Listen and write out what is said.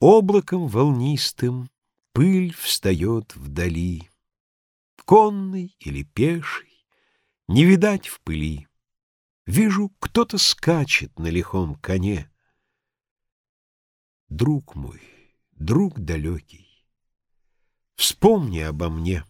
Облаком волнистым пыль встает вдали. Конный или пеший, не видать в пыли. Вижу, кто-то скачет на лихом коне. Друг мой, друг далекий, вспомни обо мне.